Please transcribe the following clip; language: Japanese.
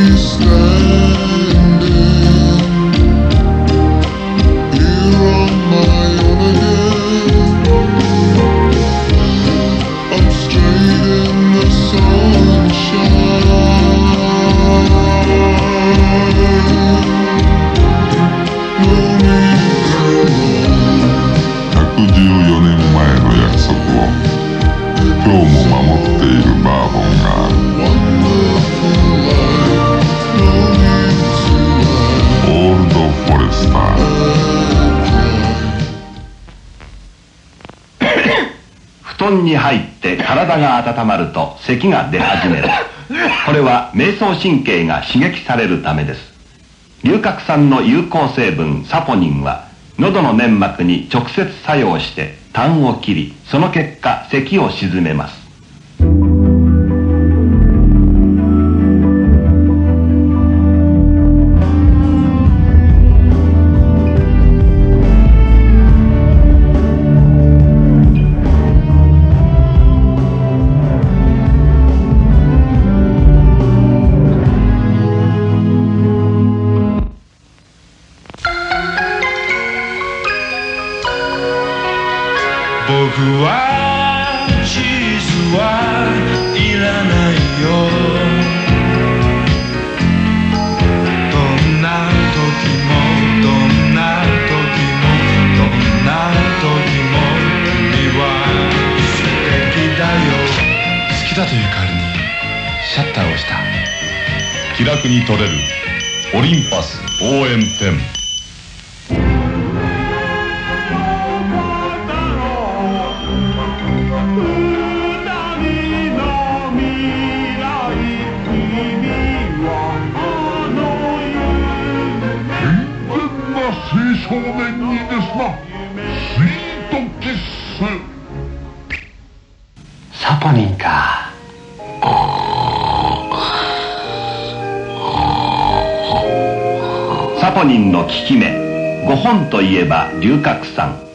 promise 団に入って体が温まると咳が出始める。これは迷走神経が刺激されるためです。龍角散の有効成分サポニンは喉の粘膜に直接作用して痰を切りその結果咳を鎮めます僕は地図はいらないよ。どんな時もどんな時もどんな時も君は素敵だよ好きだという代わりにシャッターをした気楽に取れるオリンパス応援店にですなスイートキッス。サポニンか。サポニンの効き目5本といえば龍角散